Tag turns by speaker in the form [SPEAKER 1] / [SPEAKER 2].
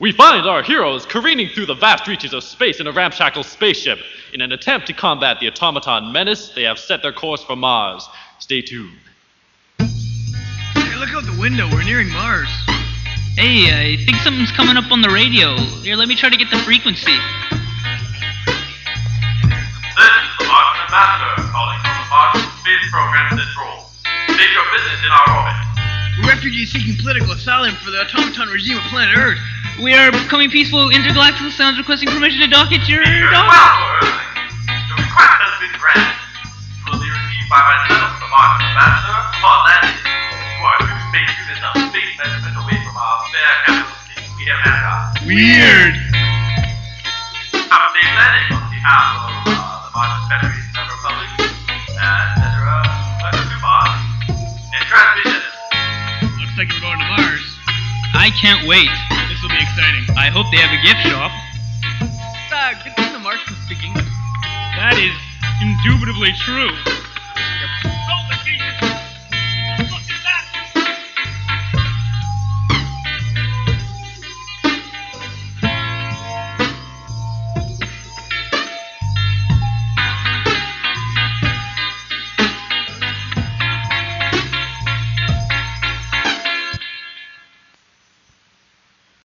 [SPEAKER 1] We find our heroes careening through the vast reaches of space in a ramshackle spaceship. In an attempt to combat the automaton menace, they have set their course for Mars. Stay tuned.
[SPEAKER 2] Hey, look out the window. We're nearing Mars.
[SPEAKER 3] Hey, I think something's coming up on the radio. Here, let me try to get the frequency.
[SPEAKER 4] This is the Martian Ambassador calling from the Martian Space Program Central. State your
[SPEAKER 2] refugees seeking political asylum for the automaton regime of planet Earth.
[SPEAKER 3] We are becoming peaceful intergalactical sounds requesting permission to dock at your dock.
[SPEAKER 4] Your request has been granted. You will be received by myself, the Martian Ambassador, upon landing. You are to space of space measurement away from our fair capital city. We have.
[SPEAKER 2] Weird. Looks like we're going to Mars.
[SPEAKER 3] I can't wait.
[SPEAKER 2] This will be exciting.
[SPEAKER 3] I hope they have a gift shop.
[SPEAKER 2] Uh, good thing the Martians speak English.
[SPEAKER 5] That is indubitably true.